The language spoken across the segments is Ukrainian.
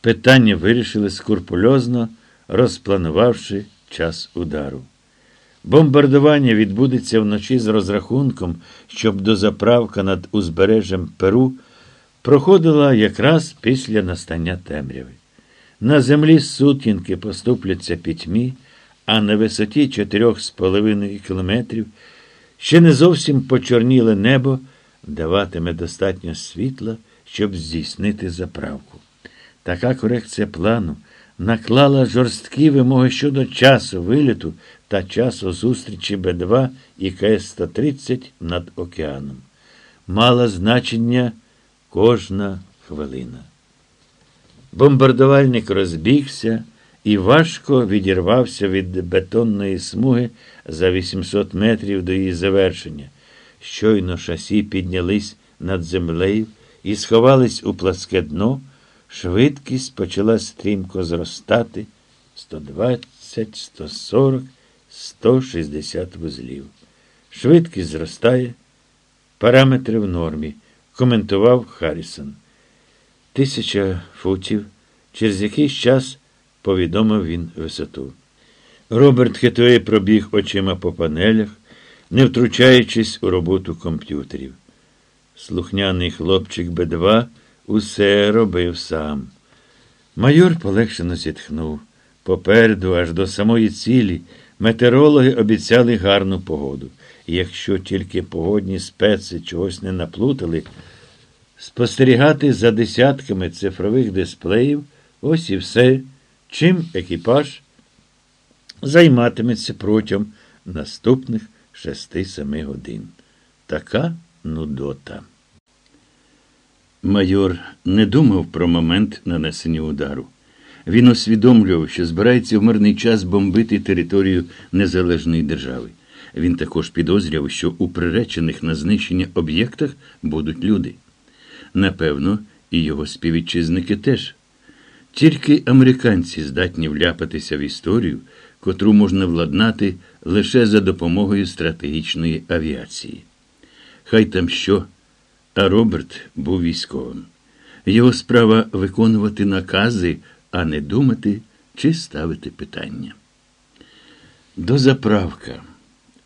Питання вирішили скурпульозно, розпланувавши час удару. Бомбардування відбудеться вночі з розрахунком, щоб дозаправка над узбережжям Перу проходила якраз після настання темряви. На землі сутінки поступляться пітьмі, а на висоті 4,5 кілометрів ще не зовсім почорніле небо даватиме достатньо світла, щоб здійснити заправку. Така корекція плану наклала жорсткі вимоги щодо часу виліту та часу зустрічі Б2 і КС-130 над океаном. Мала значення кожна хвилина. Бомбардувальник розбігся і важко відірвався від бетонної смуги за 800 метрів до її завершення. Щойно шасі піднялись над землею і сховались у пласке дно, швидкість почала стрімко зростати 120, 140, 160 вузлів. Швидкість зростає, параметри в нормі, коментував Харрісон. Тисяча футів, через якийсь час повідомив він висоту. Роберт Хетуей пробіг очима по панелях, не втручаючись у роботу комп'ютерів. Слухняний хлопчик Б2 усе робив сам. Майор полегшено зітхнув. Попереду, аж до самої цілі, метеорологи обіцяли гарну погоду. І якщо тільки погодні специ чогось не наплутали, спостерігати за десятками цифрових дисплеїв ось і все, чим екіпаж займатиметься протягом наступних 6-7 годин. Така нудота. Майор не думав про момент нанесення удару. Він усвідомлював, що збирається в мирний час бомбити територію незалежної держави. Він також підозрював, що у приречених на знищення об'єктах будуть люди. Напевно, і його співвітчизники теж. Тільки американці здатні вляпатися в історію, котру можна владнати лише за допомогою стратегічної авіації. Хай там що, а Роберт був військовим. Його справа виконувати накази, а не думати чи ставити питання. Дозаправка.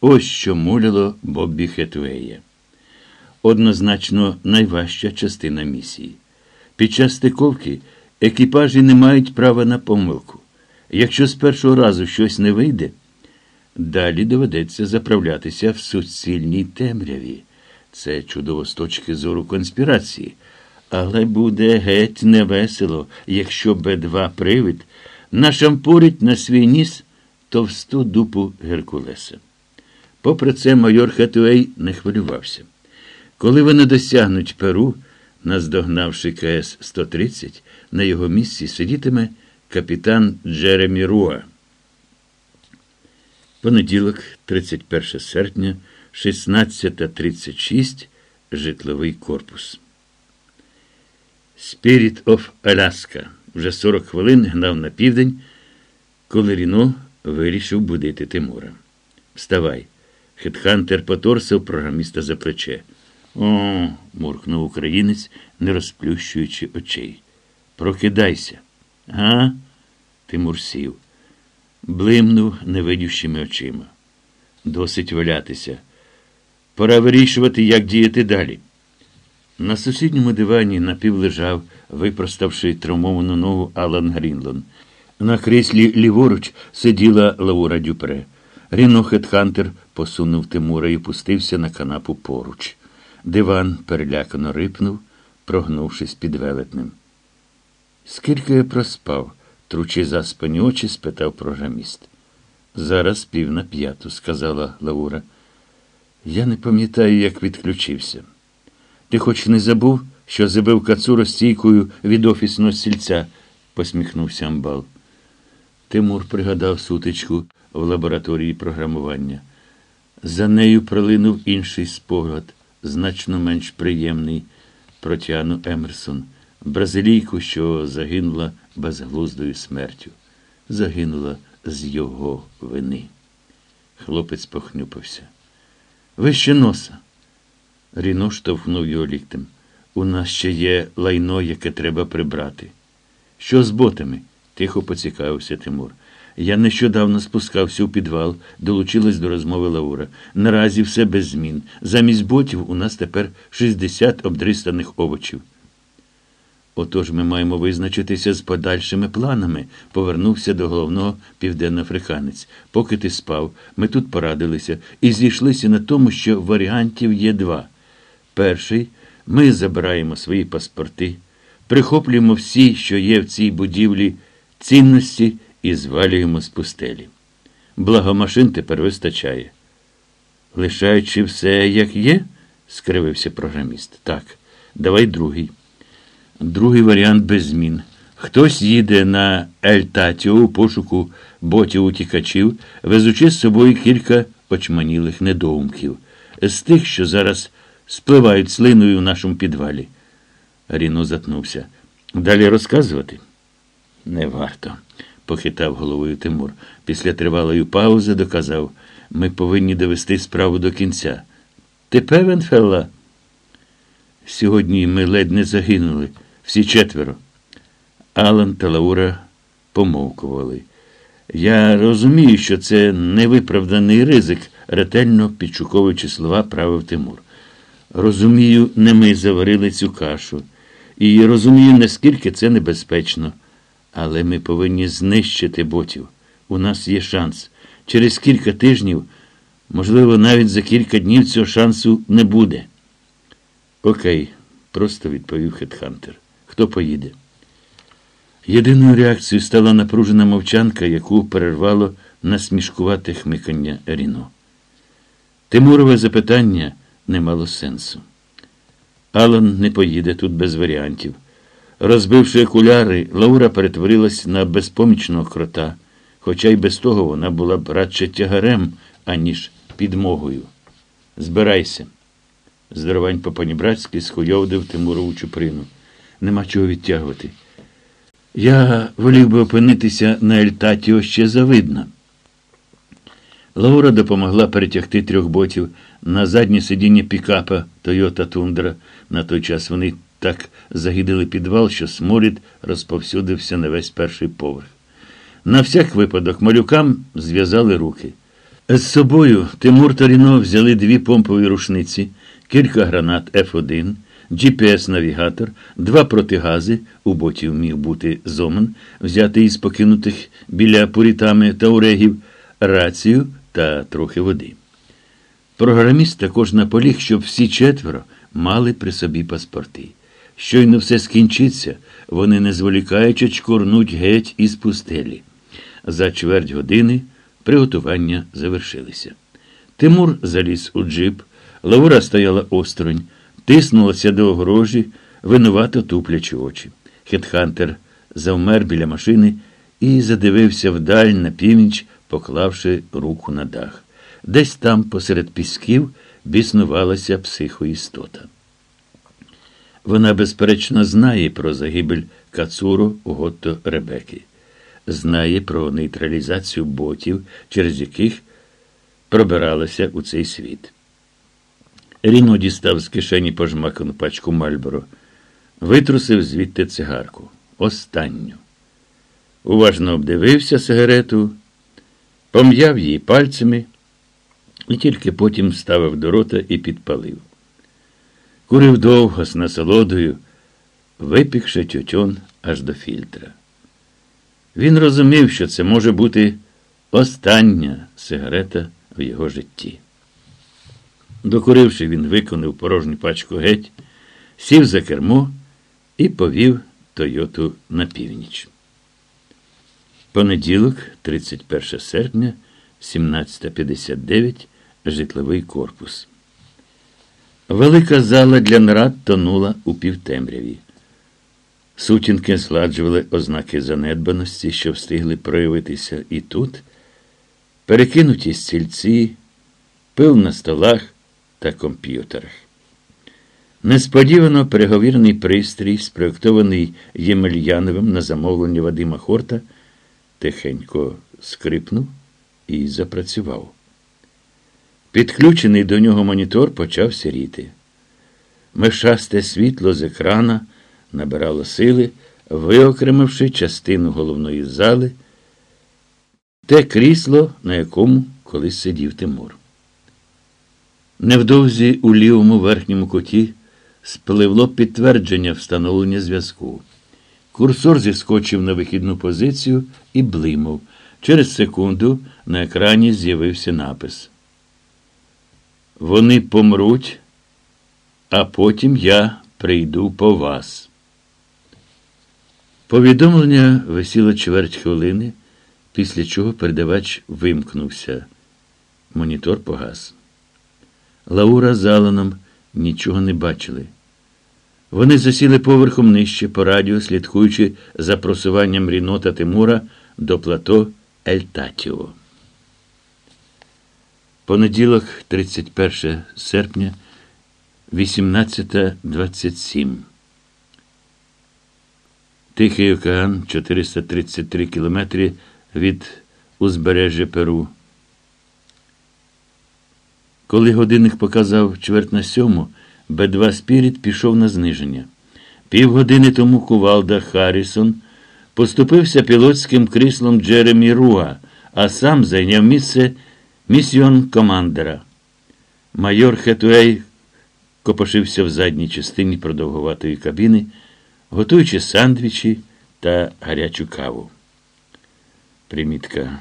Ось що муляло Боббі Хетвея. Однозначно найважча частина місії. Під час стиковки екіпажі не мають права на помилку. Якщо з першого разу щось не вийде, далі доведеться заправлятися в суцільній темряві. Це чудово з точки зору конспірації. Але буде геть невесело, якщо Б2 привид нашампурить на свій ніс товсту дупу Геркулеса. Попри це, майор Хатуей не хвилювався. Коли вони досягнуть Перу, наздогнавши КС 130, на його місці сидітиме капітан Джеремі Руа. Понеділок, 31 серпня, 16.36, житловий корпус. Spirit of Alaska вже 40 хвилин гнав на південь, коли Ріно вирішив будити Тимура. Вставай. Хетхантер поторсив програміста за плече. О, муркнув українець, не розплющуючи очей. Прокидайся. Га? Тимур сів. Блимнув невидющими очима. Досить валятися. Пора вирішувати, як діяти далі. На сусідньому дивані напівлежав, випроставши травмовану ногу Алан Грінлон. На кріслі ліворуч сиділа Лаура Дюпре. Ріно Хетхантер посунув Тимура і пустився на канапу поруч. Диван перелякано рипнув, прогнувшись під велетнем. Скільки я проспав? тручи заспані очі, спитав програміст. Зараз пів на п'яту, сказала Лаура. Я не пам'ятаю, як відключився. Ти хоч не забув, що забив кацуру стійкою від офісного сільця, посміхнувся Амбал. Тимур пригадав сутичку в лабораторії програмування. За нею пролинув інший спогад, значно менш приємний, протяну Емерсон, бразилійку, що загинула безглуздою смертю. Загинула з його вини. Хлопець похнюпився. Вище носа. Ріно штовхнув його ліктем. У нас ще є лайно, яке треба прибрати. Що з ботами? тихо поцікавився Тимур. Я нещодавно спускався у підвал, долучилась до розмови Лаура. Наразі все без змін. Замість ботів у нас тепер 60 обдристаних овочів. Отож ми маємо визначитися з подальшими планами, повернувся до головного південноафриканець. Поки ти спав, ми тут порадилися і зійшлися на тому, що варіантів є два. Перший ми забираємо свої паспорти, прихоплюємо всі, що є в цій будівлі, цінності і звалюємо з пустелі. Благо машин тепер вистачає. Лишаючи все, як є, скривився програміст. Так, давай другий. Другий варіант без змін. Хтось їде на Ельтатіо у пошуку ботів утікачів, везучи з собою кілька очманілих недоумків, з тих, що зараз спливають слиною в нашому підвалі. Ріно затнувся. Далі розказувати? Не варто, похитав головою Тимур. Після тривалої паузи доказав, ми повинні довести справу до кінця. Ти певен, Фелла? Сьогодні ми ледь не загинули, всі четверо. Алан та Лаура помовкували. Я розумію, що це невиправданий ризик, ретельно підшуковуючи слова, правив Тимур. Розумію, не ми заварили цю кашу. І розумію, наскільки це небезпечно. Але ми повинні знищити ботів. У нас є шанс. Через кілька тижнів, можливо, навіть за кілька днів цього шансу не буде. Окей, просто відповів Хетхантер. Хто поїде? Єдиною реакцією стала напружена мовчанка, яку перервало насмішкувате хмикання Ріно. Тимурове запитання не мало сенсу. Алан не поїде тут без варіантів. Розбивши окуляри, Лаура перетворилась на безпомічного крота, хоча й без того вона була б радше тягарем, аніж підмогою. Збирайся. Здоровань по схуйовдив Тимурову чуприну. Нема чого відтягувати. Я волів би опинитися на Ельтатіо ще завидно. Лаура допомогла перетягти трьох ботів на заднє сидіння пікапа Тойота Тундра. На той час вони так загідили підвал, що сморід розповсюдився на весь перший поверх. На всяк випадок малюкам зв'язали руки. З собою Тимур та Ріно взяли дві помпові рушниці, кілька гранат Ф1, GPS-навігатор, два протигази, у ботів міг бути зомен, взятий із покинутих біля пурітами та урегів, рацію та трохи води. Програміст також наполіг, щоб всі четверо мали при собі паспорти. Щойно все скінчиться, вони, не зволікаючи, чкорнуть геть із пустелі. За чверть години приготування завершилися. Тимур заліз у джип, Лаура стояла осторонь, тиснулася до огорожі, винувато туплячи очі. Хетхантер завмер біля машини і задивився вдаль на північ, поклавши руку на дах. Десь там, посеред пісків, біснувалася психоістота. Вона, безперечно, знає про загибель Кацуру Готто Ребеки, знає про нейтралізацію ботів, через яких пробиралася у цей світ. Ріно дістав з кишені пожмакану пачку Мальборо, витрусив звідти цигарку. Останню. Уважно обдивився сигарету, пом'яв її пальцями і тільки потім вставив до рота і підпалив. Курив довго з насолодою, випікши тютюн аж до фільтра. Він розумів, що це може бути остання сигарета в його житті. Докуривши, він виконав порожню пачку геть, сів за кермо і повів Тойоту на північ. Понеділок, 31 серпня, 17.59, житловий корпус. Велика зала для нарад тонула у півтемряві. Сутінки згладжували ознаки занедбаності, що встигли проявитися і тут, перекинуті стільці, пил на столах та комп'ютерах. Несподівано переговірний пристрій, спроєктований Ємельяновим на замовлення Вадима Хорта, тихенько скрипнув і запрацював. Підключений до нього монітор почав сіріти. Мешасте світло з екрана набирало сили, виокремивши частину головної зали, те крісло, на якому колись сидів Тимур. Невдовзі у лівому верхньому куті спливло підтвердження встановлення зв'язку. Курсор зіскочив на вихідну позицію і блимав. Через секунду на екрані з'явився напис. Вони помруть, а потім я прийду по вас. Повідомлення висіло чверть хвилини, після чого передавач вимкнувся. Монітор погас. Лаура з Аланом нічого не бачили. Вони засіли поверхом нижче по радіо, слідкуючи за просуванням Ріно та Тимура до плато Ельтатіо. Понеділок, 31 серпня, 18.27. Тихий океан 433 кілометри від узбережжя Перу. Коли годинник показав чверть на сьому, Б2 Спіріт пішов на зниження. Півгодини тому кувалда Харрісон поступився пілотським кріслом Джеремі Руа, а сам зайняв місце місіон командера. Майор Хетуей копошився в задній частині продовгуватої кабіни, готуючи сандвічі та гарячу каву. Примітка.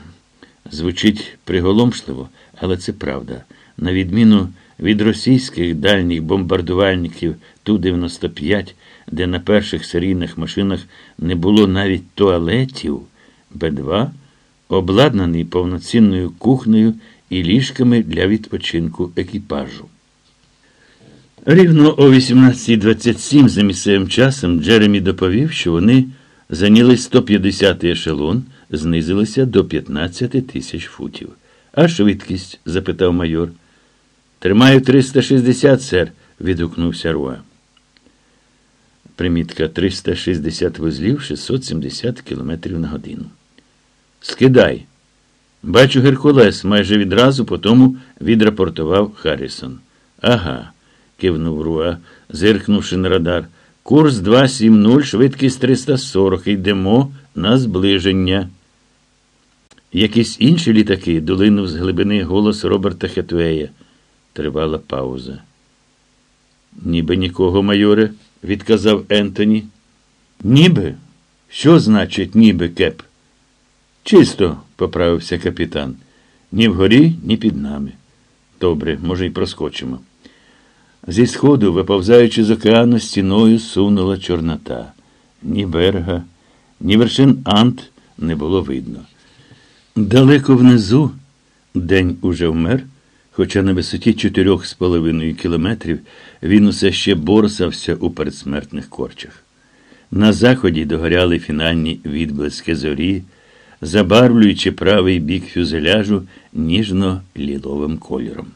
Звучить приголомшливо, але це правда. На відміну від російських дальніх бомбардувальників Ту-95, де на перших серійних машинах не було навіть туалетів, Б-2 обладнаний повноцінною кухнею і ліжками для відпочинку екіпажу. Рівно о 18.27 за місцевим часом Джеремі доповів, що вони зайняли 150-й ешелон, знизилися до 15 тисяч футів. А швидкість? запитав майор. Тримаю 360, сер, відгукнувся Руа. Примітка 360 вузлів 670 км на годину. Скидай. Бачу Геркулес майже відразу по тому відрапортував Харрісон. Ага, кивнув Руа, зиркнувши на радар. Курс 270, швидкість 340. Йдемо на зближення. Якісь інші літаки долинув з глибини голос Роберта Хетвея. Тривала пауза. Ніби нікого, майоре, відказав Ентоні. Ніби? Що значить ніби кеп? Чисто, поправився капітан. Ні вгорі, ні під нами. Добре, може, й проскочимо. Зі сходу, виповзаючи з океану, стіною сунула Чорнота. Ні берега, ні вершин Ант не було видно. Далеко внизу день уже вмер, хоча на висоті чотирьох з половиною кілометрів він усе ще борсався у передсмертних корчах. На заході догоряли фінальні відблиски зорі, забарвлюючи правий бік фюзеляжу ніжно-ліловим кольором.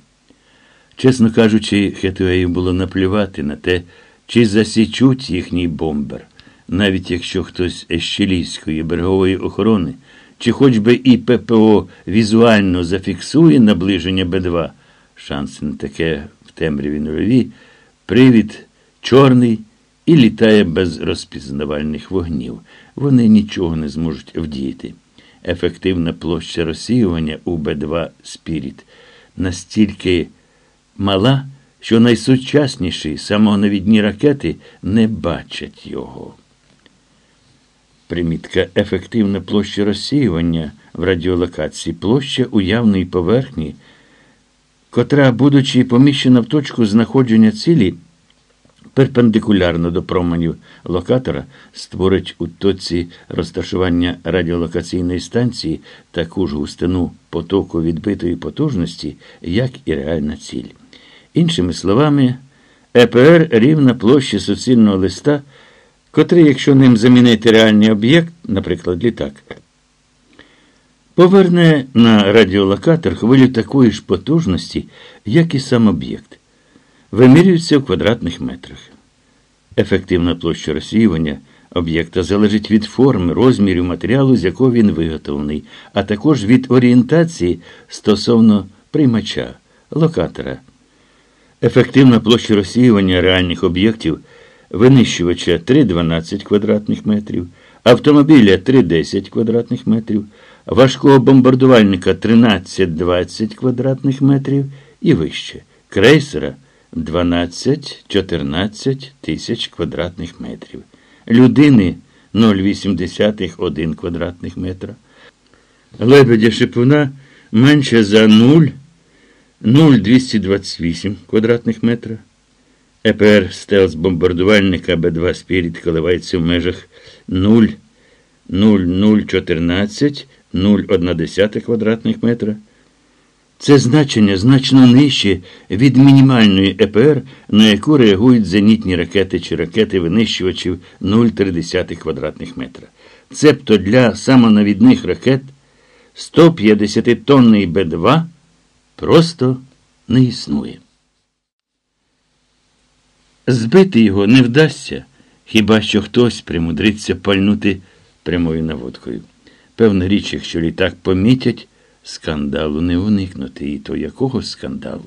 Чесно кажучи, Хетуею було наплювати на те, чи засічуть їхній бомбер, навіть якщо хтось з чилійської берегової охорони, чи хоч би і ППО візуально зафіксує наближення Б2, шанси на таке в темряві нульові, привід чорний і літає без розпізнавальних вогнів. Вони нічого не зможуть вдіяти. Ефективна площа розсіювання у Б2 Спіріт настільки мала, що найсучасніші самонавідні ракети не бачать його. Примітка ефективна площа розсіювання в радіолокації площа уявної поверхні, котра, будучи поміщена в точку знаходження цілі, перпендикулярно до променів локатора, створить у точці розташування радіолокаційної станції таку ж густину потоку відбитої потужності, як і реальна ціль. Іншими словами, ЕПР рівна площі суцільного листа, котрий, якщо ним замінити реальний об'єкт, наприклад, літак, поверне на радіолокатор хвилю такої ж потужності, як і сам об'єкт. Вимірюється в квадратних метрах. Ефективна площа розсіювання об'єкта залежить від форми, розмірів матеріалу, з якого він виготовлений, а також від орієнтації стосовно приймача, локатора. Ефективна площа розсіювання реальних об'єктів винищувача 3,12 квадратних метрів, автомобіля 3,10 квадратних метрів, важкого бомбардувальника 13-20 квадратних метрів і вище, крейсера 12-14 тисяч квадратних метрів, людини 0,8 квадратних метра, лебедя шипуна менше за 0, 0,228 квадратних метра. ЕПР стелс бомбардувальника Б2 Спіріт коливається в межах 0, 0,014, 0,1 квадратних метра. Це значення значно нижче від мінімальної ЕПР, на яку реагують зенітні ракети чи ракети винищувачів 0,3 квадратних метра. Цебто для самонавідних ракет 150-тонний Б2 просто не існує. Збити його не вдасться, хіба що хтось примудриться пальнути прямою наводкою. Певна річ, якщо літак помітять, скандалу не уникнути. І то якого скандалу?